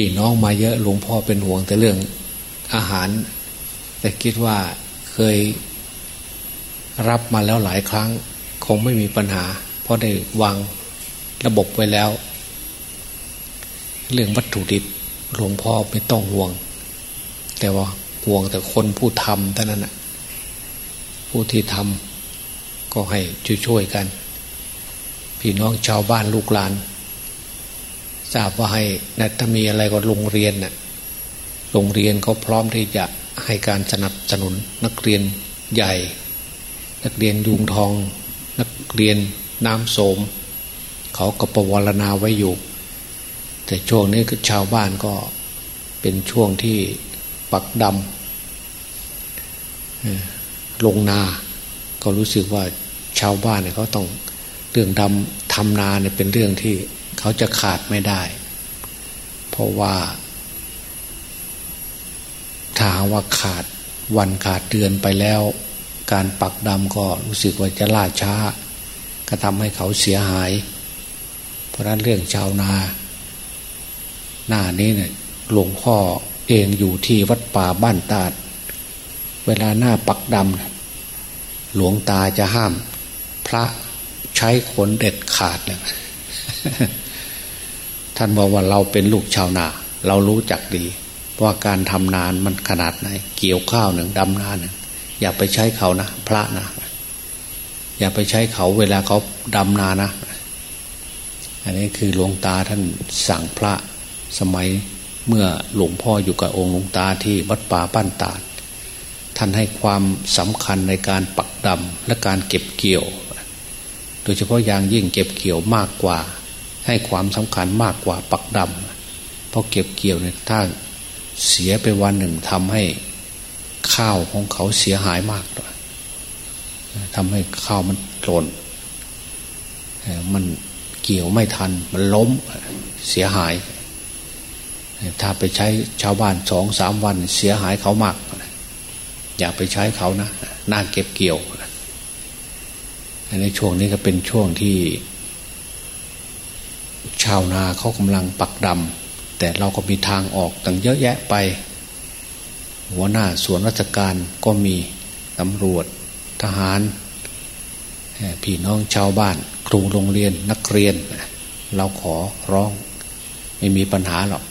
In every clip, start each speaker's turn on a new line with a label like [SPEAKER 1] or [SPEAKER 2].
[SPEAKER 1] พี่น้องมาเยอะหลวงพ่อเป็นห่วงแต่เรื่องอาหาร แต่คิดว่าเคยรับมาแล้วหลายครั้ง คงไม่มีปัญหา เพราะได้วางระบบไว้แล้ว เรื่องวัตถุดิบหลวงพ่อไม่ต้องห่วง แต่ว่าห่วงแต่คนผู้ทำเท่านั้นนะผู้ที่ทำก็ให้ช่วยๆกัน พี่น้องชาวบ้านลูกหลาน ทราบว่าให้นะถ้ามีอะไรก็โรงเรียนนะ่ะโรงเรียนเขาพร้อมที่จะให้การสนับสนุนนักเรียนใหญ่ นักเรียนยุงทอง นักเรียนน้ำโสม เขาก็ประวรณาไว้อยู่ แต่ช่วงนี้ก็ชาวบ้านก็เป็นช่วงที่ปักดำลงนา ก็รู้สึกว่าชาวบ้านเนี่ยเขาต้องเรื่องดำทำนาเนี่ยเป็นเรื่องที่ เขาจะขาดไม่ได้ เพราะว่าถ้าว่าขาดวันขาดเดือนไปแล้ว การปักดำก็รู้สึกว่าจะล่าช้า ก็ทำให้เขาเสียหาย เพราะนั้นเรื่องชาวนา หน้านี้เนี่ยหลวงพ่อเองอยู่ที่วัดป่าบ้านตาด เวลาหน้าปักดำหลวงตาจะห้าม พระใช้ขนเด็ดขาดเลย ท่านบอกว่าเราเป็นลูกชาวนา เรารู้จักดีว่าการทำนานมันขนาดไหน เกี่ยวข้าวหนึ่งดำนาหนึ่งอย่าไปใช้เขานะพระนะอย่าไปใช้เขาเวลาเขาดำนานะ อันนี้คือหลวงตาท่านสั่งพระสมัยเมื่อหลวงพ่ออยู่กับองค์หลวงตาที่วัดป่าป้านตาดท่านให้ความสำคัญในการปักดำและการเก็บเกี่ยว โดยเฉพาะอย่างยิ่งเก็บเกี่ยวมากกว่า ให้ความสำคัญมากกว่าปักดำเพราะเก็บเกี่ยวเนี่ยถ้าเสียไปวันหนึ่งทำให้ข้าวของเขาเสียหายมากทำให้ข้าวมันหล่นมันเกี่ยวไม่ทัน มันล้มเสียหาย ถ้าไปใช้ชาวบ้านสองสามวันเสียหายเขามาก อย่าไปใช้เขานะน่าเก็บเกี่ยวในช่วงนี้ก็เป็นช่วงที่ ชาวนาเขากำลังปักดำแต่เราก็มีทางออกตั้งเยอะแยะไป หัวหน้าส่วนราชการก็มีตำรวจทหารพี่น้องชาวบ้าน ครูโรงเรียนนักเรียน เราขอร้องไม่มีปัญหาหรอก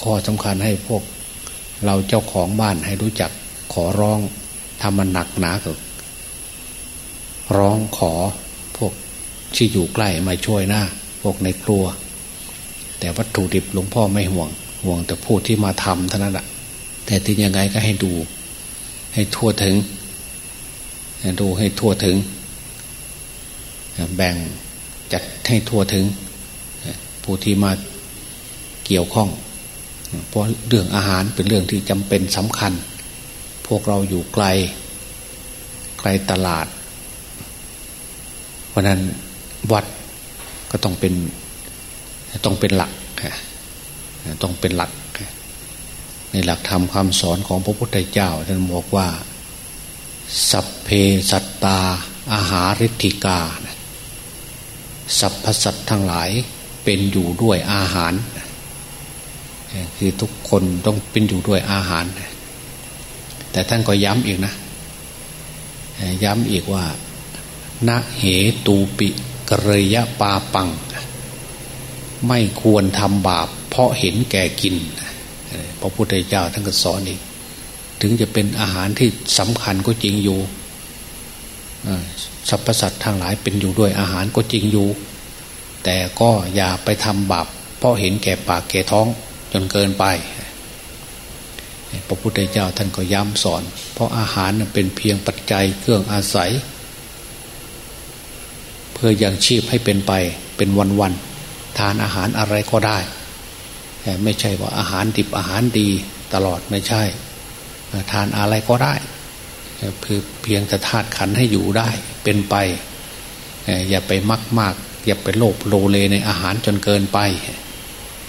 [SPEAKER 1] ข้อสำคัญให้พวก เราเจ้าของบ้านให้รู้จักขอร้องทำมันหนักหนาก็ร้องขอพวกที่อยู่ใกล้มาช่วยหน้า พวกในครัว แต่วัตถุดิบหลวงพ่อไม่ห่วง ห่วงแต่ผู้ที่มาทำเท่านั้นแหละแต่ที่ยังไงก็ให้ดู ให้ทั่วถึงดูให้ทั่วถึง แบ่งจัดให้ทั่วถึง ผู้ที่มาเกี่ยวข้อง เพราะเรื่องอาหารเป็นเรื่องที่จำเป็นสำคัญ พวกเราอยู่ไกล ไกลตลาด เพราะนั้นวัดก็ต้องเป็น ต้องเป็นหลักต้องเป็นหลัก ในหลักธรรมคำสอนของพระพุทธเจ้าท่านบอกว่า สัพเพสัตตา อาหาริธิกา สัพพสัตทั้งหลายเป็นอยู่ด้วยอาหาร คือทุกคนต้องเป็นอยู่ด้วยอาหาร แต่ท่านก็ย้ำอีกนะ ย้ำอีกว่านะเหตูปิกรยะปาปัง ไม่ควรทำบาป เพราะเห็นแก่กินพระพุทธเจ้าท่านก็สอนอีก ถึงจะเป็นอาหารที่สำคัญก็จริงอยู่สรรพสัตว์ทางหลายเป็นอยู่ด้วยอาหารก็จริงอยู่ แต่ก็อย่าไปทำบาป เพราะเห็นแก่ปากแก่ท้องจนเกินไป พระพุทธเจ้าท่านก็ย้ำสอน เพราะอาหารเป็นเพียงปัจจัยเครื่องอาศัย เพื่อยังชีพให้เป็นไปเป็นวันๆ ทานอาหารอะไรก็ได้ ไม่ใช่ว่าอาหารดิบอาหารดีตลอดไม่ใช่ ทานอะไรก็ได้คือเพียงแต่ธาตุขันให้อยู่ได้เป็นไป อย่าไปมักมาก อย่าไปโลภโลเลในอาหารจนเกินไป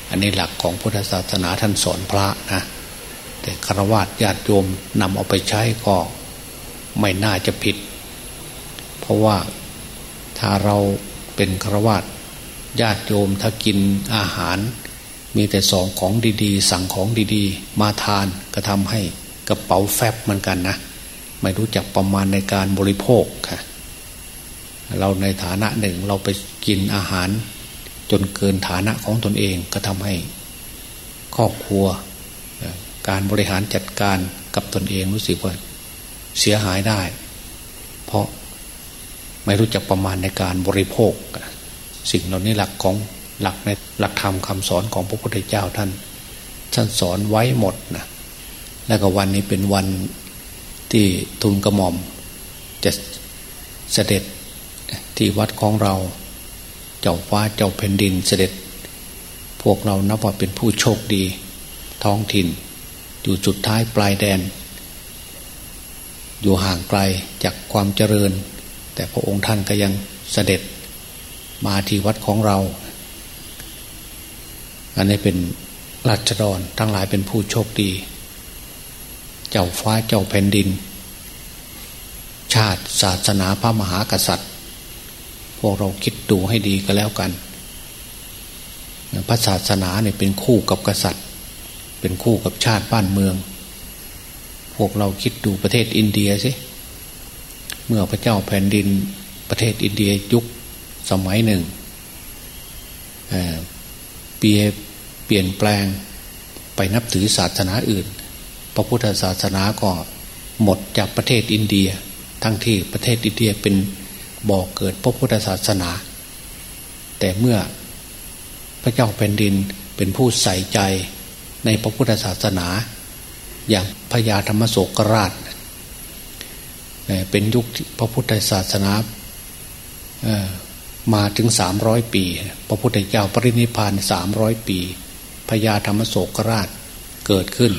[SPEAKER 1] อันนี้หลักของพุทธศาสนาท่านสอนพระนะแต่ฆราวาสญาติโยมนำเอาไปใช้ก็ไม่น่าจะผิด เพราะว่าถ้าเราเป็นฆราวาส ญาติโยมถ้ากินอาหาร มีแต่สองของดีๆ สั่งของดีๆ มาทานก็ทำให้กระเป๋าแฟบเหมือนกันนะ ไม่รู้จักประมาณในการบริโภคค่ะ เราในฐานะหนึ่งเราไปกินอาหาร จนเกินฐานะของตนเองก็ทำให้ครอบครัว การบริหารจัดการกับตนเองรู้สึกว่าเสียหายได้ เพราะไม่รู้จักประมาณในการบริโภค สิ่งเหล่านี้หลักของหลักในหลักธรรมคำสอนของพระพุทธเจ้าท่านท่านสอนไว้หมดนะแล้วก็วันนี้เป็นวันที่ทุนกระหม่อมจะเสด็จที่วัดของเรา เจ้าฟ้าเจ้าแผ่นดินเสด็จ พวกเรานับว่าเป็นผู้โชคดี ท้องถิ่น อยู่จุดท้ายปลายแดน อยู่ห่างไกลจากความเจริญ แต่พระองค์ท่านก็ยังเสด็จ มาที่วัดของเรา อันนี้เป็นราชดรทั้งหลายเป็นผู้โชคดี เจ้าฟ้าเจ้าแผ่นดิน ชาติศาสนาพระมหากษัตริย์ พวกเราคิดดูให้ดีก็แล้วกันพระศาสนาเนี่ยเป็นคู่กับกษัตริย์ เป็นคู่กับชาติบ้านเมือง พวกเราคิดดูประเทศอินเดียสิเมื่อพระเจ้าแผ่นดินประเทศอินเดียยุค สมัยหนึ่งเปลี่ยเปลี่ยนแปลงไปนับถือศาสนาอื่น พระพุทธศาสนาก็หมดจากประเทศอินเดีย ทั้งที่ประเทศอินเดียเป็นบ่อกเกิดพระพุทธศาสนา แต่เมื่อพระเจ้าแผ่นดินเป็นผู้ใส่ใจในพระพุทธศาสนา อย่างพญาธรรมโศกราช เป็นยุคพระพุทธศาสนา มาถึงสามร้อยปี พระพุทธเจ้าปรินิพานสามร้อยปีพญาธรรมโศกราชเกิดขึ้น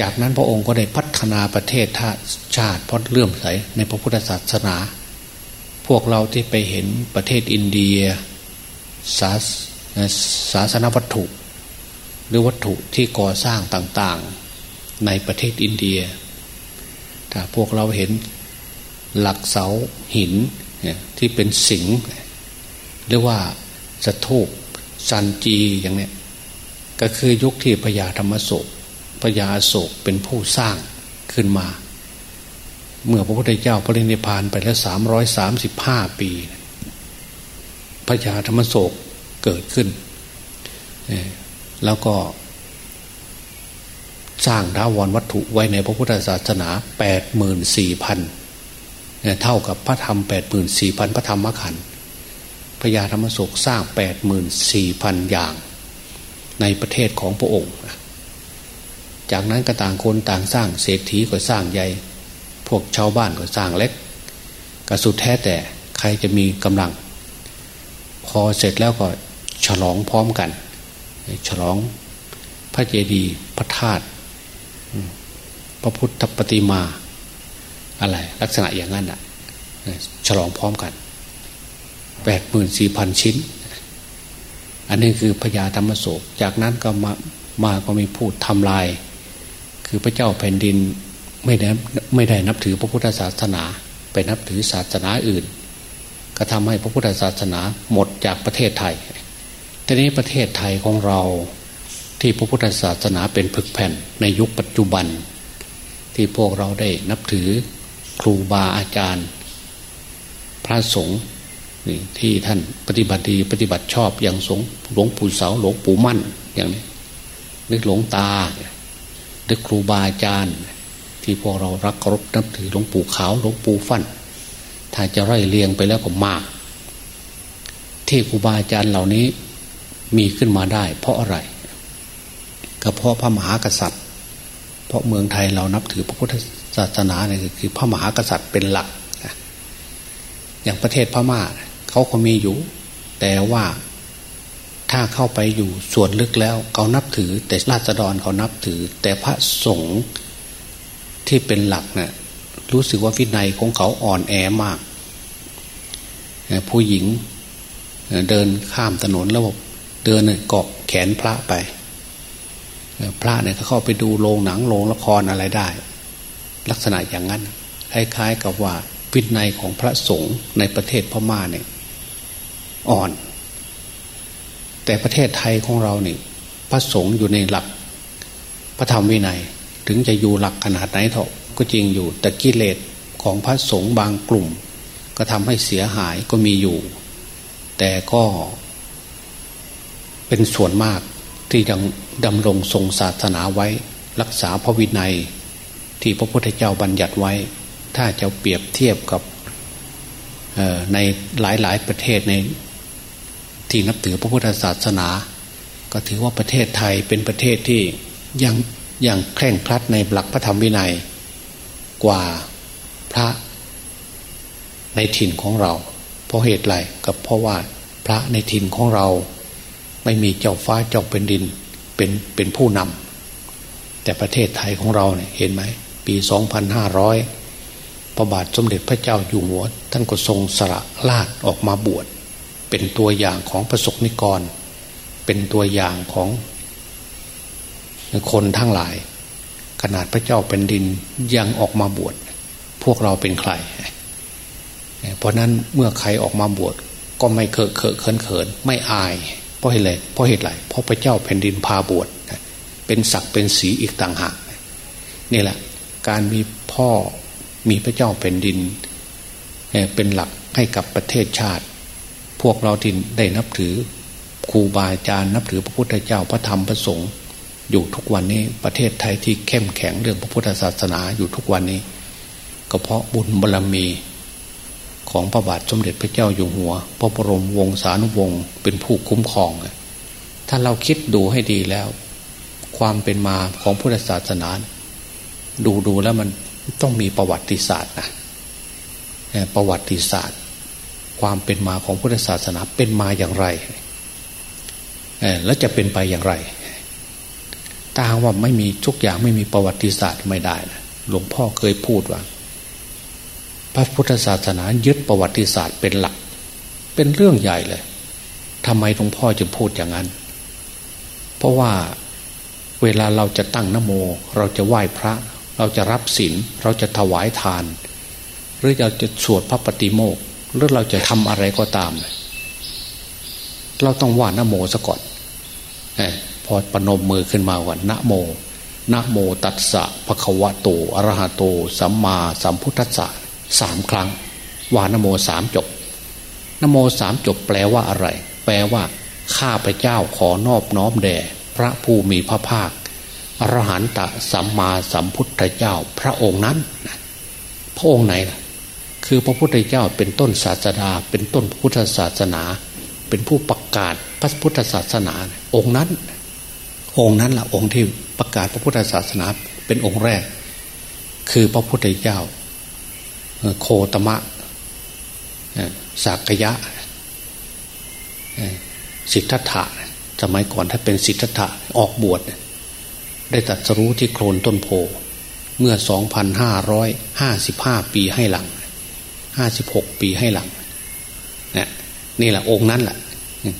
[SPEAKER 1] จากนั้นพระองค์ก็ได้พัฒนาประเทศชาติเพราะเลื่อมใสในพระพุทธศาสนา พวกเราที่ไปเห็นประเทศอินเดียศาศาสนวัตถุ หรือวัตถุที่ก่อสร้างต่างๆในประเทศอินเดีย ถ้าพวกเราเห็นหลักเสาหิน ที่เป็นสิงหรือว่าสถูปซันจีอย่างเนี้ยก็คือยุคที่พญาธรรมโศกพญาโศกเป็นผู้สร้างขึ้นมา เมื่อพระพุทธเจ้าปรินิพานไปแล้วสามร้อยสามสิบห้าปีพญาธรรมโศกเกิดขึ้น แล้วก็สร้างดาวรวัตถุไว้ในพระพุทธศาสนาแปดหมื่นสี่พัน เท่ากับพระธรรมแปดหมื่นสี่พันพระธรรมขันธ์พญาธรรมโศกสร้างแปดหมื่นสี่พันอย่าง ในประเทศของพระองค์ จากนั้นก็ต่างคนต่างสร้างเศรษฐีก็สร้างใหญ่ พวกชาวบ้านก็สร้างเล็กก็สุดแท้แต่ใครจะมีกำลัง พอเสร็จแล้วก็ฉลองพร้อมกัน ฉลองพระเจดีย์พระธาตุพระพุทธปฏิมา อะไร ลักษณะอย่างนั้นอะฉลองพร้อมกันแปดหมื่นสี่พันชิ้น อันนี้คือพญาธรรมโศก จากนั้นก็มามาก็มีพูดทำลาย คือพระเจ้าแผ่นดินไม่ได้ไม่ได้นับถือพระพุทธศาสนา ไปนับถือศาสนาอื่น ก็ทำให้พระพุทธศาสนาหมดจากประเทศไทยทีนี้ประเทศไทยของเราที่พระพุทธศาสนาเป็นผึกแผ่นในยุคปัจจุบัน ที่พวกเราได้นับถือ ครูบาอาจารย์ พระสงฆ์นี่ที่ท่านปฏิบัติดีปฏิบัติชอบอย่างสงหลวงปู่เสาหลวงปู่มั่นอย่างนี้นึกหลวงตานึกครูบาอาจารย์ ที่พวกเรารักเคารพนับถือหลวงปู่ขาวหลวงปู่ฟัน่นถ้าจะไล่เลียงไปแล้วก็มาก ที่ครูบาอาจารย์เหล่านี้มีขึ้นมาได้ เพราะอะไรก็เพราะพระมหากษัตริย์ เพราะเมืองไทยเรานับถือพระพุทธ ศาสนาเนี่ยคือพระมหากษัตริย์เป็นหลัก อย่างประเทศพม่าเขาก็มีอยู่ แต่ว่าถ้าเข้าไปอยู่ส่วนลึกแล้วเขานับถือ แต่ราษฎรเขานับถือ แต่พระสงฆ์ที่เป็นหลักเนะ่ยรู้สึกว่าวินัยของเขาอ่อนแอมาก ผู้หญิงเดินข้ามถนนแล้วเดินเกาะแขนพระไป พระเนี่ยเขาเข้าไปดูโรงหนังโรงละครอะไรได้ ลักษณะอย่างนั้นคล้ายๆกับว่าวินัยของพระสงฆ์ในประเทศพม่าเนี่ยอ่อน แต่ประเทศไทยของเราเนี่ยพระสงฆ์อยู่ในหลัก พระธรรมวินัยถึงจะอยู่หลักขนาดไหนเถอะก็จริงอยู่แต่กิเลสของพระสงฆ์บางกลุ่ม ก็ทำให้เสียหายก็มีอยู่ แต่ก็เป็นส่วนมากที่ยังดำรงทรงศาสนาไว้ รักษาพระวินัย ที่พระพุทธเจ้าบัญญัติไว้ ถ้าจะเปรียบเทียบกับในหลายๆประเทศในที่นับถือพระพุทธศาสนา ก็ถือว่าประเทศไทยเป็นประเทศที่ยังยังแข่งครัดในหลักพระธรรมวินัย กว่าพระในถิ่นของเรา เพราะเหตุไรก็เพราะว่าพระในถิ่นของเรา ไม่มีเจ้าฟ้าเจ้าเป็นดินเป็นเป็นผู้นำแต่ประเทศไทยของเราเนี่ยเห็นไหม ปี 2500 พระบาทสมเด็จพระเจ้าอยู่หัว ท่านก็ทรงสละลาดออกมาบวช เป็นตัวอย่างของประสบนิกร เป็นตัวอย่างของคนทั้งหลาย ขนาดพระเจ้าเป็นดินยังออกมาบวช พวกเราเป็นใคร เพราะนั้นเมื่อใครออกมาบวชก็ไม่เคอะเคอะเขินเขินไม่อาย เพราะเหตุไรเพราะเหตุไรเพราะพระเจ้าแผ่นดินพาบวชเป็นศักดิ์เป็นสีอีกต่างหากนี่แหละ การมีพ่อมีพระเจ้าแผ่นดิน เป็นหลักให้กับประเทศชาติ พวกเราที่ได้นับถือครูบาอาจารย์นับถือพระพุทธเจ้าพระธรรมพระสงฆ์อยู่ทุกวันนี้ประเทศไทยที่เข้มแข็งเรื่องพระพุทธศาสนาอยู่ทุกวันนี้ ก็เพราะบุญบารรมีของพระบาทสมเด็จพระเจ้าอยู่หัว พระบรมวงศานุวงศ์เป็นผู้คุ้มครอง ถ้าเราคิดดูให้ดีแล้ว ความเป็นมาของพุทธศาสนา ดูดูแล้วมันต้องมีประวัติศาสตร์นะประวัติศาสตร์ ความเป็นมาของพุทธศาสนาเป็นมาอย่างไรแล้วจะเป็นไปอย่างไรถ้าว่าไม่มีทุกอย่างไม่มีประวัติศาสตร์ไม่ได้นะหลวงพ่อเคยพูดว่า พระพุทธศาสนายึดประวัติศาสตร์เป็นหลัก เป็นเรื่องใหญ่เลยทำไมหลวงพ่อจึงพูดอย่างนั้น เพราะว่าเวลาเราจะตั้งนโม เราจะไหว้พระ เราจะรับศีลเราจะถวายทาน หรือเราจะสวดพระปฏิโมกหรือเราจะทำอะไรก็ตาม เราต้องว่านโมซะก่อนพอปนมมือขึ้นมาก่อนะโมนะโมตัสสะภะคะวะโตอะระหะโต สัมมาสัมพุทธัสสะสามครั้ง ว่านโมสามจบนโมสามจบแปลว่าอะไร แปลว่า ข้าพเจ้าขอนอบน้อมแด่ พระผู้มีพระภาค อรหันตสัมมาสัมพุทธเจ้าพระองค์นั้น พระองค์ไหนล่ะคือพระพุทธเจ้าเป็นต้นศาสดา เป็นต้นพุทธศาสนา เป็นผู้ประกาศพระพุทธศาสนา องค์นั้น องค์นั้นละ่ะองค์ที่ประกาศพระพุทธศาสนาเป็นองค์แรก คือพระพุทธเจ้า โคตมะสักยะสิทธัตถะสมัยก่อนถ้าเป็นสิทธัตถะออกบวช ได้ตัดสรู้ที่โคลนต้นโพเมื่อ 2,555 ปีให้หลัง 56 ปีให้หลังนี่นี่แหละองค์นั้นแหละ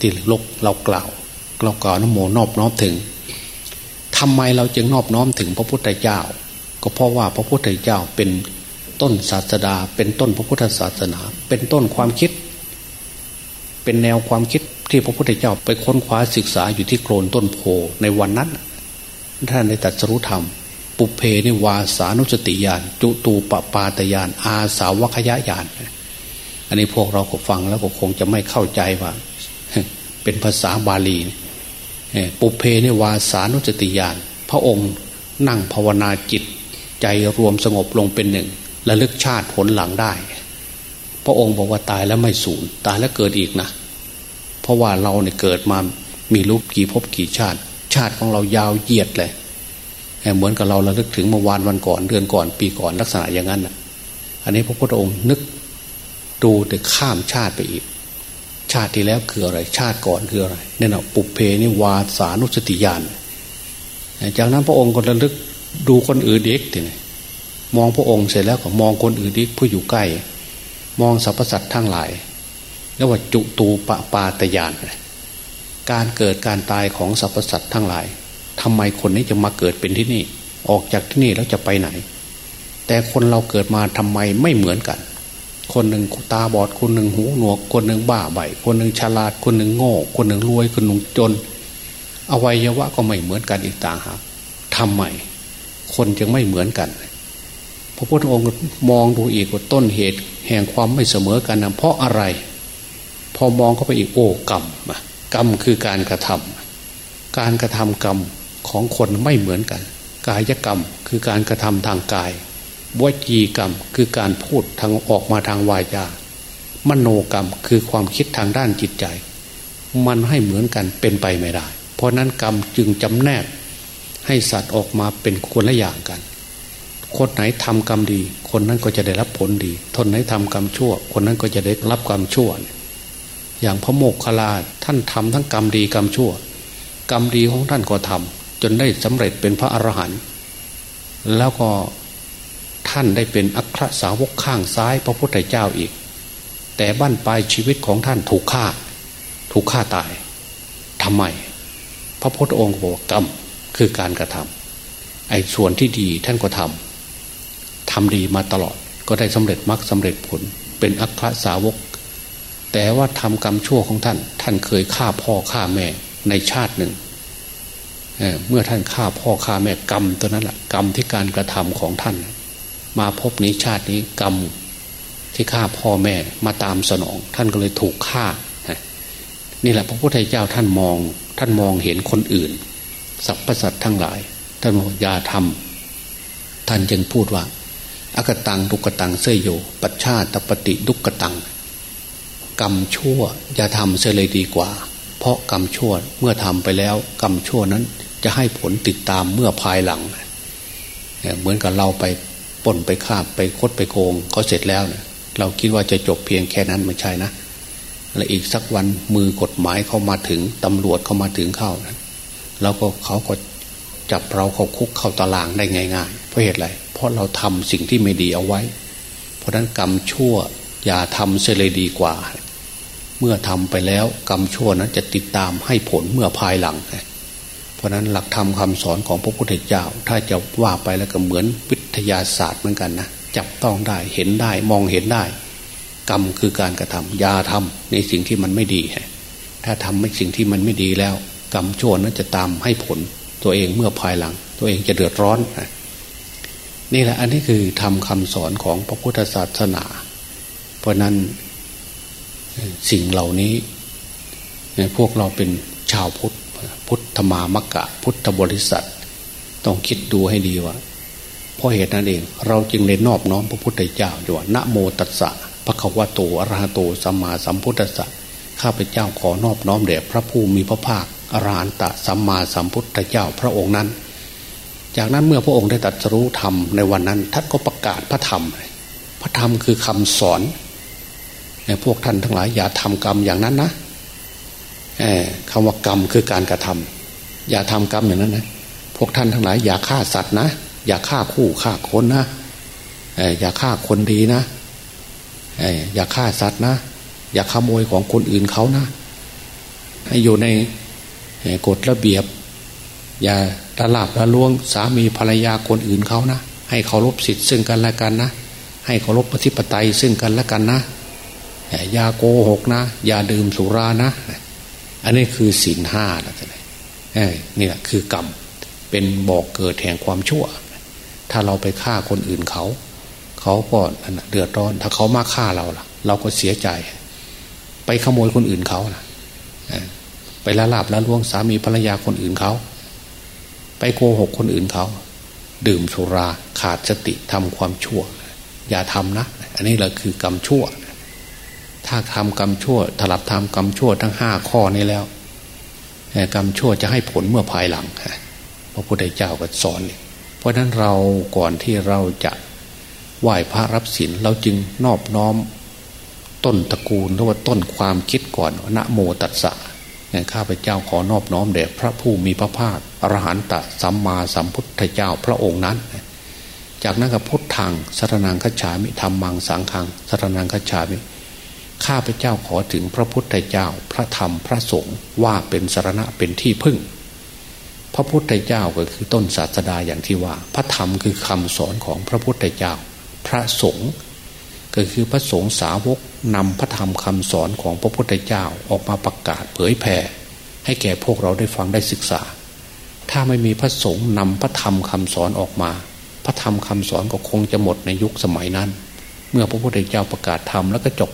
[SPEAKER 1] ที่ลกเรากล่าวเรากล่าวนโมนอบน้อมถึงทำไมเราจึงนอบน้อมถึงพระพุทธเจ้า ก็เพราะว่าพระพุทธเจ้าเป็นต้นศาสดา เป็นต้นพระพุทธศาสนา เป็นต้นความคิด เป็นแนวความคิดที่พระพุทธเจ้าไปค้นคว้าศึกษาอยู่ที่โคลนต้นโพในวันนั้น ท่านในตัดสรุธรรม ปุเพนิวาสานุสติญาณจุตูปปาตญาณอาสาวคยญาณอันนี้พวกเราก็ฟังแล้วก็คงจะไม่เข้าใจว่า เป็นภาษาบาลีปุเพนิวาสานุสติญาณพระองค์นั่งภาวนาจิต ใจรวมสงบลงเป็นหนึ่งระลึกชาติผลหลังได้ พระองค์บอกว่าตายแล้วไม่สูญตายแล้วเกิดอีกนะ เพราะว่าเราเนี่ยเกิดมามีรูปกี่ภพกี่ชาติ ชาติของเรายาวเหยียดเลยเหมือนกับเราระลึกถึงเมื่อวานวันก่อนเดือนก่อนปีก่อนลักษณะอย่างนั้นนะอันนี้พระพุทธองค์นึกดูแต่ข้ามชาติไปอีก ชาติที่แล้วคืออะไร ชาติก่อนคืออะไรเนี่ยนะปุเพนิวาสานุสติญาณจากนั้นพระองค์ก็ระลึกดูคนอื่นเด็กทีนี้มองพระองค์เสร็จแล้วก็มองคนอื่นที่ผู้อยู่ใกล้ มองสรรพสัตว์ทั้งหลายแล้วว่าจุตูปปาตยาน การเกิดการตายของสรรพสัตว์ทั้งหลายทำไมคนนี้จะมาเกิดเป็นที่นี่ ออกจากที่นี่แล้วจะไปไหน แต่คนเราเกิดมาทำไมไม่เหมือนกัน คนหนึ่งตาบอด คนหนึ่งหูหนวก คนหนึ่งบ้าใบ คนหนึ่งฉลาด คนหนึ่งโง่ คนหนึ่งรวย คนหนึ่งจน อวัยวะก็ไม่เหมือนกันอีกต่างหากทำไม คนจึงไม่เหมือนกัน พระพุทธองค์มองดูอีกว่าต้นเหตุ แห่งความไม่เสมอกันนะเพราะอะไร พอมองเข้าไปอีกโอ้กรรม กรรมคือการกระทำการกระทำกรรมของคนไม่เหมือนกัน กายกรรมคือการกระทำทางกายวจีกรรมคือการพูดทางออกมาทางวาจา มโนกรรมคือความคิดทางด้านจิตใจ มันให้เหมือนกันเป็นไปไม่ได้ เพราะนั้นกรรมจึงจำแนก ให้สัตว์ออกมาเป็นคนละอย่างกัน คนไหนทำกรรมดี คนนั้นก็จะได้รับผลดีคนไหนทำกรรมชั่ว คนนั้นก็จะได้รับกรรมชั่ว อย่างพระโมกขลาท่านทำทั้งกรรมดีกรรมชั่ว กรรมดีของท่านก็ทำจนได้สำเร็จเป็นพระอรหันต์แล้วก็ท่านได้เป็นอัครสาวกข้างซ้ายพระพุทธเจ้าอีก แต่บั้นปลายชีวิตของท่านถูกฆ่า ถูกฆ่าตายทำไม พระพุทธองค์บอกกรรมคือการกระทำไอ้ส่วนที่ดีท่านก็ทำทำดีมาตลอดก็ได้สำเร็จมรรคสาเร็จผล เป็นอัครสาวก แต่ว่าทำกรรมชั่วของท่าน ท่านเคยฆ่าพ่อฆ่าแม่ในชาติหนึ่งเเมื่อท่านฆ่าพ่อฆ่าแม่กรรมตัวนั้นแหละกรรมที่การกระทำของท่าน มาพบนี้ชาตินี้กรรมที่ฆ่าพ่อแม่มาตามสนอง ท่านก็เลยถูกฆ่านี่แหละพระพุทธเจ้าท่านมอง ท่านมองเห็นคนอื่นสรรพสัตว์ทั้งหลาย ท่านบอกยาทำท่านจึงพูดว่าอากตังทุกตังเสยโย ปัจชาตปฏิดุกตัง กรรมชั่วอย่าทำเสียเลยดีกว่า เพราะกรรมชั่วเมื่อทำไปแล้วกรรมชั่วนั้นจะให้ผลติดตามเมื่อภายหลัง เหมือนกับเราไปป่นไปฆ่าไปคดไปโกงเขาเสร็จแล้วเนี่ยเราคิดว่าจะจบเพียงแค่นั้นไม่ใช่นะและอีกสักวันมือกฎหมายเข้ามาถึงตำรวจเข้ามาถึงเข้านะแล้วก็เขาก็จับเราเข้าคุกเข้าตารางได้ง่ายๆเพราะเหตุไร เพราะเราทำสิ่งที่ไม่ดีเอาไว้ เพราะนั้นกรรมชั่วอย่าทำเสียเลยดีกว่า เมื่อทำไปแล้วกรรมชั่วนั้นจะติดตามให้ผลเมื่อภายหลัง เพราะนั้นหลักธรรมคาสอนของพระพุทธเจ้า ถ้าจะว่าไปแล้วก็เหมือนวิทยาศาสตร์เหมือนกันนะจับต้องได้เห็นได้มองเห็นได้ กรรมคือการกระทำอย่าทำในสิ่งที่มันไม่ดีถ้าทำไม่สิ่งที่มันไม่ดีแล้ว กรรมชั่วนั้นจะตามให้ผลตัวเองเมื่อภายหลัง ตัวเองจะเดือดร้อนนี่แหละอันนี้คือทำคำสอนของพระพุทธศาสนา เพราะนั้น สิ่งเหล่านี้ พวกเราเป็นชาวพุทธพุทธมามกะ พุทธบริษัท ต้องคิดดูให้ดีว่าเพราะเหตุนั้นเอง เราจึงได้นอบน้อมพระพุทธเจ้าอยู่ว่านะโมตัสสะพระควะโตอรหะโตสัมมาสัมพุทธัสสะข้าพเจ้าขอนอบน้อมแด่พระผู้มีพระภาคอรหันตสัมมาสัมพุทธเจ้าพระองค์นั้น จากนั้นเมื่อพระองค์ได้ตรัสรู้ธรรมในวันนั้นท่านก็ประกาศพระธรรม พระธรรมคือคำสอน พวกท่านทั้งหลายอย่าทำกรรมอย่างนั้นนะคำว่ากรรมคือการกระทำอย่าทำกรรมอย่างนั้นนะพวกท่านทั้งหลายอย่าฆ่าสัตว์นะ อย่าฆ่าคู่ฆ่าคนนะอย่าฆ่าคนดีนะอย่าฆ่าสัตว์นะ อย่าขโมยของคนอื่นเขานะให้อยู่ในกฎระเบียบ อย่าละลาบละล้วงสามีภรรยาคนอื่นเขานะ ให้เคารพสิทธิ์ซึ่งกันและกันนะ ให้เคารพปฏิปไตยซึ่งกันและกันนะ อย่าโกหกนะ อย่าดื่มสุรานะ อันนี้คือศีลห้านะท่านนี่แหละคือกรรมเป็นบอกเกิดแห่งความชั่ว ถ้าเราไปฆ่าคนอื่นเขา เขาก็เดือดร้อน ถ้าเขามาฆ่าเราล่ะ เราก็เสียใจ ไปขโมยคนอื่นเขานะไปละลาบละล่วงสามีภรรยาคนอื่นเขา ไปโกหกคนอื่นเขา ดื่มสุราขาดสติทำความชั่ว อย่าทำนะ อันนี้แหละคือกรรมชั่ว ถ้าทำกรรมชั่วถลับทำกรรมชั่วทั้งห้าข้อนี้แล้วกรรมชั่วจะให้ผลเมื่อภายหลังพระพุทธเจ้าก็สอน เพราะนั้นเราก่อนที่เราจะไหว้พระรับศีลเราจึงนอบน้อมต้นตระกูลหรือว่าต้นความคิดก่อนนะโมตัสสะข้าพเจ้าขอนอบน้อมแด่พระผู้มีพระภาคอรหันตสัมมาสัมพุทธเจ้าพระองค์นั้น จากนั้นก็พุทธังสรนังคฉามิธรรมังสังฆังสรนังคฉามิ ข้าพเจ้าขอถึงพระพุทธเจ้าพระธรรมพระสงฆ์ว่าเป็นสารณะเป็นที่พึ่ง พระพุทธเจ้าก็คือต้นศาสดาอย่างที่ว่า พระธรรมคือคำสอนของพระพุทธเจ้า พระสงฆ์ก็คือพระสงฆ์สาวกนำพระธรรมคำสอนของพระพุทธเจ้าออกมาประกาศเผยแผ่ให้แก่พวกเราได้ฟังได้ศึกษา ถ้าไม่มีพระสงฆ์นำพระธรรมคำสอนออกมา พระธรรมคำสอนก็คงจะหมดในยุคสมัยนั้น เมื่อพระพุทธเจ้าประกาศธรรมแล้วก็จบ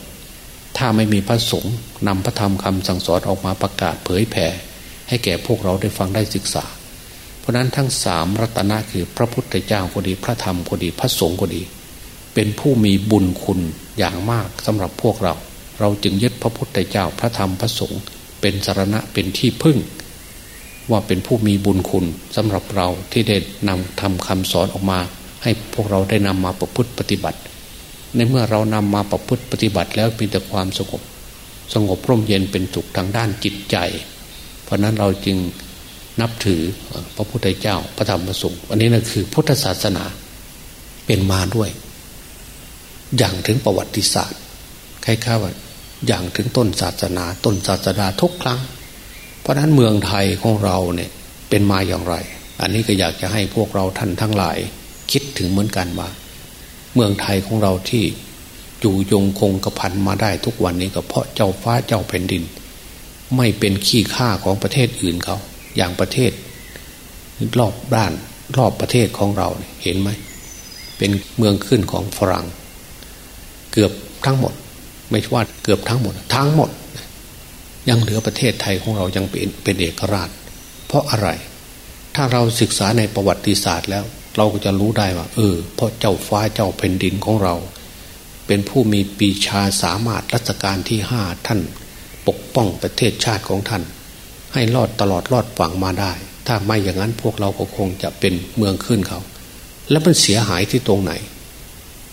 [SPEAKER 1] ถ้าไม่มีพระสงฆ์นำพระธรรมคำสั่งสอนออกมาประกาศเผยแผ่ ให้แก่พวกเราได้ฟังได้ศึกษา เพราะนั้นทั้งสามรัตนะคือพระพุทธเจ้าก็ดี พระธรรมก็ดี พระสงฆ์ก็ดี เป็นผู้มีบุญคุณอย่างมากสำหรับพวกเรา เราจึงยึดพระพุทธเจ้าพระธรรมพระสงฆ์เป็นสารณะเป็นที่พึ่ง ว่าเป็นผู้มีบุญคุณสำหรับเราที่ได้นำทำคำสอนออกมา ให้พวกเราได้นำมาประพฤติปฏิบัติ ในเมื่อเรานำมาประพฤติปฏิบัติแล้วมีแต่ความสงบ สงบร่มเย็นเป็นสุขทางด้านจิตใจ เพราะนั้นเราจึงนับถือพระพุทธเจ้าพระธรรมพระสงฆ์อันนี้นะคือพุทธศาสนาเป็นมาด้วย อย่างถึงประวัติศาสตร์คล้ายๆว่าอย่างถึงต้นศาสนา ต้นศาสนาทุกครั้ง เพราะนั้นเมืองไทยของเราเนี่ยเป็นมาอย่างไร อันนี้ก็อยากจะให้พวกเราท่านทั้งหลาย คิดถึงเหมือนกันว่า เมืองไทยของเราที่อยู่ยงคงกระพันมาได้ทุกวันนี้ก็เพราะเจ้าฟ้าเจ้าแผ่นดิน ไม่เป็นขี้ข้าของประเทศอื่นเขา อย่างประเทศ รอบด้านรอบประเทศของเราเห็นไหม เป็นเมืองขึ้นของฝรั่ง เกือบทั้งหมด ไม่ว่าเกือบทั้งหมด ทั้งหมด ยังเหลือประเทศไทยของเรายังเป็นเป็นเอกราช เพราะอะไร ถ้าเราศึกษาในประวัติศาสตร์แล้ว เราก็จะรู้ได้ว่า เออเพราะเจ้าฟ้าเจ้าแผ่นดินของเรา เป็นผู้มีปีชาสามารถรัชการที่ห้าท่านปกป้องประเทศชาติของท่าน ให้รอดตลอดรอดฝั่งมาได้ ถ้าไม่อย่างนั้นพวกเราก็คงจะเป็นเมืองขึ้นเขา แล้วมันเสียหายที่ตรงไหน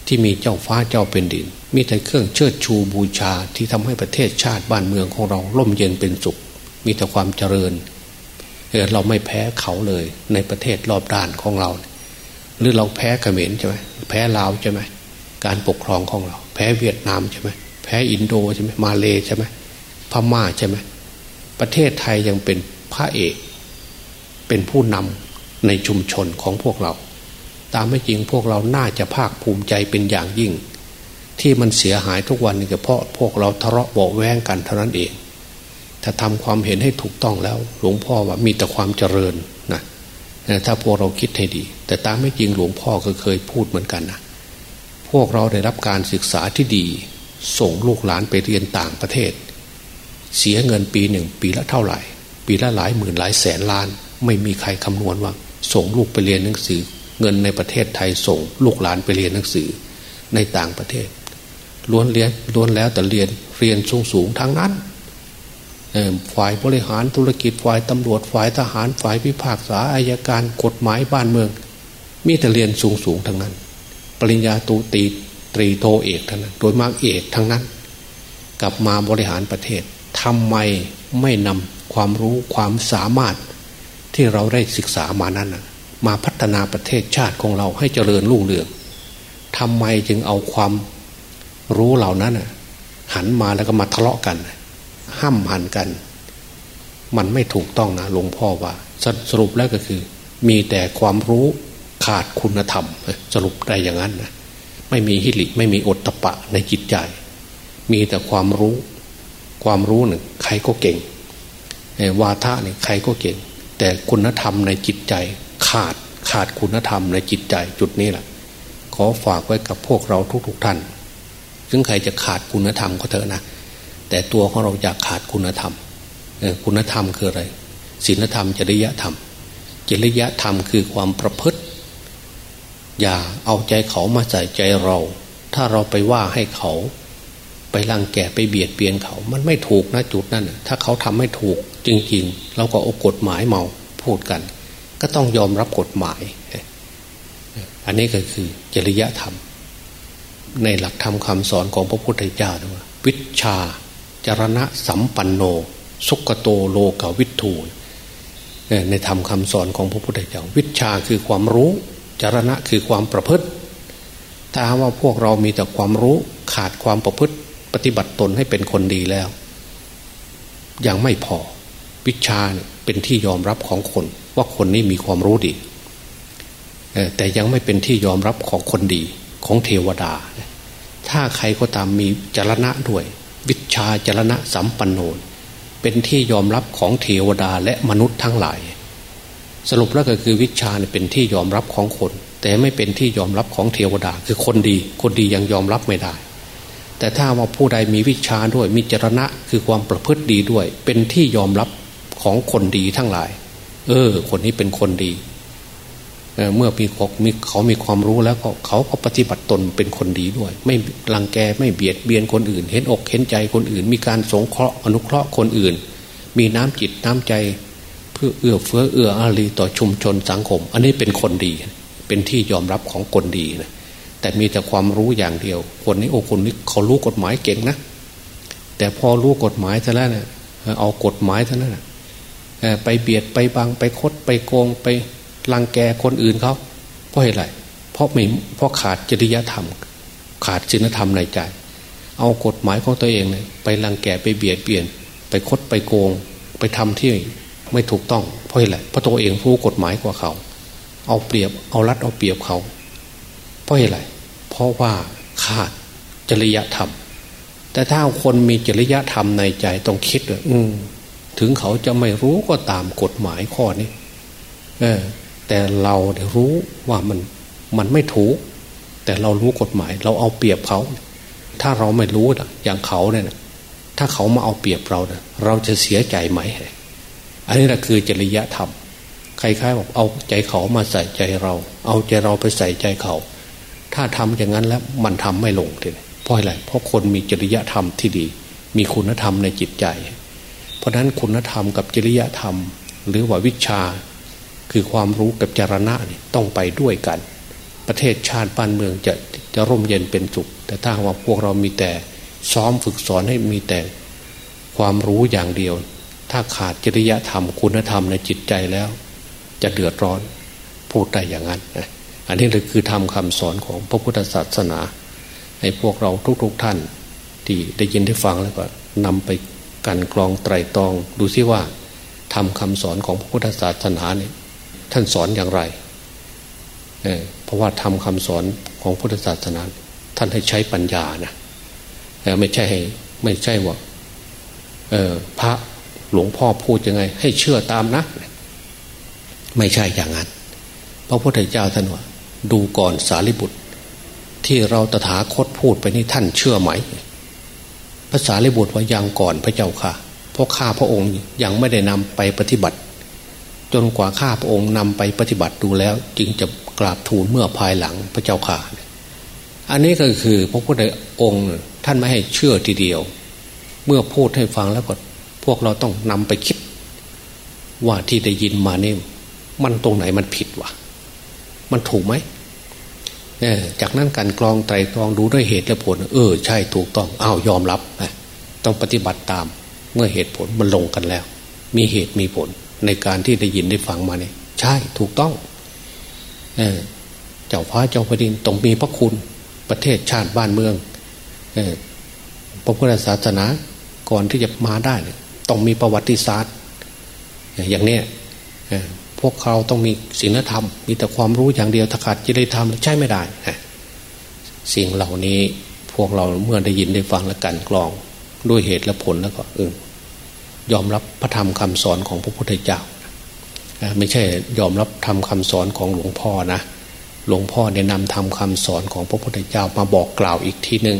[SPEAKER 1] ที่มีเจ้าฟ้าเจ้าเป็นดิน มีแต่เครื่องเชิดชูบูชาที่ทำให้ประเทศชาติบ้านเมืองของเราล่มเย็นเป็นสุข มีแต่ความเจริญเออเราไม่แพ้เขาเลยในประเทศรอบด้านของเรา หรือเราแพ้เขมรใช่ไหมแพ้ลาวใช่ไหมการปกครองของเรา แพ้เวียดนามใช่ไหมแพ้อินโดใช่ไหมมาเลใช่ไหมพม่าใช่ไหมประเทศไทยยังเป็นพระเอก เป็นผู้นำในชุมชนของพวกเรา ตามไม่จริงพวกเราน่าจะภาคภูมิใจเป็นอย่างยิ่ง ที่มันเสียหายทุกวันนี่ก็เพราะพวกเราทะเลาะเบาแวงกันเท่านั้นเอง ถ้าทำความเห็นให้ถูกต้องแล้ว หลวงพ่อว่ามีแต่ความเจริญ ถ้าพวกเราคิดให้ดี แต่ตามไม่จริงหลวงพ่อก็เคยพูดเหมือนกันนะพวกเราได้รับการศึกษาที่ดี ส่งลูกหลานไปเรียนต่างประเทศ เสียเงินปีหนึ่งปีละเท่าไหร่ ปีละหลายหมื่นหลายแสนล้าน ไม่มีใครคำนวณว่า ส่งลูกไปเรียนหนังสือ เงินในประเทศไทยส่งลูกหลานไปเรียนหนังสือในต่างประเทศล้วนเรียนล้วนแล้วแต่เรียนเรียนสูงสูงทั้งนั้น ฝ่ายบริหารธุรกิจฝ่ายตำรวจฝ่ายทหารฝ่ายพิพากษาอายการกฎหมายบ้านเมือง มีแต่เรียนสูงสูงทั้งนั้น ปริญญาตูตีตรีโทเอกทั้งนั้น โดยมากเอกทั้งนั้น กลับมาบริหารประเทศทำไมไม่นำความรู้ความสามารถที่เราได้ศึกษามานั้นมาพัฒนาประเทศชาติของเราให้เจริญรุ่งเรืองทำไมจึงเอาความรู้เหล่านั้นหันมาแล้วก็มาทะเลาะกัน ห้ามหันกัน มันไม่ถูกต้องนะหลวงพ่อว่า สรุปแล้วก็คือ มีแต่ความรู้ขาดคุณธรรม สรุปได้อย่างนั้นนะไม่มีฮิริไม่มีอดตะปะในจิตใจ มีแต่ความรู้ ความรู้หนึ่งใครก็เก่งวาทะนี่ใครก็เก่ง แต่คุณธรรมในจิตใจ ขาดขาดคุณธรรมในจิตใจจุดนี้แหละขอฝากไว้กับพวกเราทุกๆทท่าน ถึงใครจะขาดคุณธรรมก็เถอะนะ แต่ตัวของเราอยากขาดคุณธรรมคุณธรรมคืออะไรศีลธรรม จริยธรรม จริยธรรมคือความประพฤติ อย่าเอาใจเขามาใส่ใจเรา ถ้าเราไปว่าให้เขา ไปรังแกไปเบียดเบียนเขา มันไม่ถูกนะจุดนั้นถ้าเขาทำไม่ถูก จริงๆ เราก็เอากฎหมายเมาพูดกัน ก็ต้องยอมรับกฎหมาย อันนี้ก็คือจริยธรรม ในหลักธรรมคาสอนของพระพุทธเจ้าว่าวิชา จารณะสัมปันโน สุกโตโลกาวิทูในธรรมคาสอนของพระพุทธเจ้าวิชาคือความรู้ จารณะคือความประพฤติ ถ้าว่าพวกเรามีแต่ความรู้ขาดความประพฤติ ปฏิบัติตนให้เป็นคนดีแล้ว ยังไม่พอ วิชาเป็นที่ยอมรับของคน ว่าคนนี้มีความรู้ดี แต่ยังไม่เป็นที่ยอมรับของคนดีของเทวดา ถ้าใครก็ตามมีจรณะด้วย ชาจรณะสัมปันโนเป็นที่ยอมรับของเทวดาและมนุษย์ทั้งหลาย สรุปแล้วก็คือวิชาเป็นที่ยอมรับของคน แต่ไม่เป็นที่ยอมรับของเทวดา คือคนดี คนดียังยอมรับไม่ได้ แต่ถ้าว่าผู้ใดมีวิชาด้วยมีจรณะคือความประพฤติดีด้วย เป็นที่ยอมรับของคนดีทั้งหลาย เออ คนนี้เป็นคนดี เมื่อมีมีเขามีความรู้แล้วก็เขาก็ปฏิบัติตนเป็นคนดีด้วย ไม่รังแกไม่เบียดเบียนคนอื่น เห็นอกเห็นใจคนอื่น มีการสงเคราะห์อนุเคราะห์คนอื่น มีน้ำจิตน้ำใจ เพื่อเอื้อเฟื้อเอื้ออารีต่อชุมชนสังคม อันนี้เป็นคนดี เป็นที่ยอมรับของคนดีนะแต่มีแต่ความรู้อย่างเดียว คนนี้โอ้คนนี้เขารู้กฎหมายเก่งนะ แต่พอรู้กฎหมายซะแล้วเนี่ยเอากฎหมายซะแล้วไปเบียดไปบังไปคดไปโกงไป รังแกคนอื่นเขาเพราะอะไรเพราะไม่เพราะขาดจริยธรรม ขาดศีลธรรมในใจ เอากฎหมายของตัวเองเลยไปรังแกไปเบียดเบียน ไปคดไปโกง ไปทำที่ไม่ถูกต้องเพราะอะไรเพราะตัวเองรู้กฎหมายกว่าเขา เอาเปรียบเอารัดเอาเปรียบเขา เพราะอะไรเพราะว่าขาดจริยธรรม แต่ถ้าคนมีจริยธรรมในใจต้องคิดว่าอืถึงเขาจะไม่รู้ก็ตามกฎหมายข้อนี้ เออ แต่เรารู้ว่ามันมันไม่ถูก แต่เรารู้กฎหมาย เราเอาเปรียบเขา ถ้าเราไม่รู้นะอย่างเขาเนี่ยถ้าเขามาเอาเปรียบเราเนี่ยเราจะเสียใจไหม อันนี้แหละคือจริยธรรมใครๆบอกเอาใจเขามาใส่ใจเรา เอาใจเราไปใส่ใจเขา ถ้าทำอย่างนั้นแล้วมันทำไม่ลงเลยเพราะอะไรเพราะคนมีจริยธรรมที่ดี มีคุณธรรมในจิตใจ เพราะนั้นคุณธรรมกับจริยธรรม หรือว่าวิชา คือความรู้กับจารณะนี่ต้องไปด้วยกัน ประเทศชาติบ้านเมืองจะจะร่มเย็นเป็นสุข แต่ถ้าว่าพวกเรามีแต่ซ้อมฝึกสอนให้มีแต่ความรู้อย่างเดียว ถ้าขาดจริยธรรมคุณธรรมในจิตใจแล้ว จะเดือดร้อนพูดได้อย่างนั้นอันนี้เลยคือทำคำสอนของพระพุทธศาสนาให้พวกเราทุกๆทท่าน ที่ได้ยินได้ฟังแล้วก็นำไปกันกรองไตรตรองดูซิว่าทำคำสอนของพระพุทธศาสนาเนี่ย ท่านสอนอย่างไรเเพราะว่าทำคำสอนของพุทธศาสนาท่านให้ใช้ปัญญานะไม่ใช่ให้ไม่ใช่ว่าพระหลวงพ่อพูดยังไง ให้เชื่อตามนะ ไม่ใช่อย่างนั้น พระพุทธเจ้าท่านว่า ดูก่อนสารีบุตร ที่เราตถาคตพูดไปนี่ท่านเชื่อไหมภาษาลิบุตรว่ายังก่อนพระเจ้าค่ะ เพราะข้าพระองค์ยังไม่ได้นำไปปฏิบัติ จนกว่าข้าพระองค์นำไปปฏิบัติดูแล้ว จึงจะกราบทูลเมื่อภายหลังพระเจ้าข่าอันนี้ก็คือพระพุทธองค์ท่านไม่ให้เชื่อทีเดียว เมื่อพูดให้ฟังแล้วก็พวกเราต้องนำไปคิด ว่าที่ได้ยินมาเนี่ยมันตรงไหนมันผิดวะมันถูกไหมจากนั้นการกรองไตรตรองดูด้วยเหตุและผล เออ ใช่ถูกต้องอ้าวยอมรับ ต้องปฏิบัติตามเมื่อเหตุผลมันลงกันแล้ว มีเหตุมีผล ในการที่ได้ยินได้ฟังมาเนี่ย ใช่ถูกต้องเเจ้าฟ้าเจ้าแผ่นดินต้องมีพระคุณประเทศชาติบ้านเมืองพระพุทธศาสนาก่อนที่จะมาได้ต้องมีประวัติศาสตร์ อย่างนี้พวกเขาต้องมีศีลธรรม มีแต่ความรู้อย่างเดียวถ้าขาดจริยธรรมใช่ไม่ได้สิ่งเหล่านี้พวกเราเมื่อได้ยินได้ฟังและกันกรองด้วยเหตุและผลแล้วก็เออ ยอมรับพระธรรมคำสอนของพระพุทธเจ้าไม่ใช่ยอมรับทำคำสอนของหลวงพ่อนะ หลวงพ่อได้นำทำคำสอนของพระพุทธเจ้ามาบอกกล่าวอีกทีหนึ่ง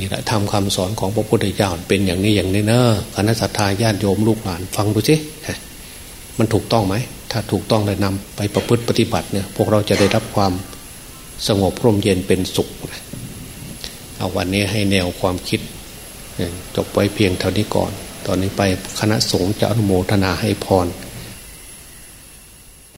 [SPEAKER 1] นี่แหละทำคำสอนของพระพุทธเจ้าเป็นอย่างนี้อย่างนี้เนอะคณะสัตยาญาติโยมลูกหลานฟังดูสิมันถูกต้องไหม ถ้าถูกต้องเลยนำไปประพฤติปฏิบัติเนี่ย พวกเราจะได้รับความสงบร่มเย็นเป็นสุข เอาวันนี้ให้แนวความคิดจบไว้เพียงเท่านี้ก่อน ตอนนี้ไปคณะสงฆ์จะอนุโมทนาให้พร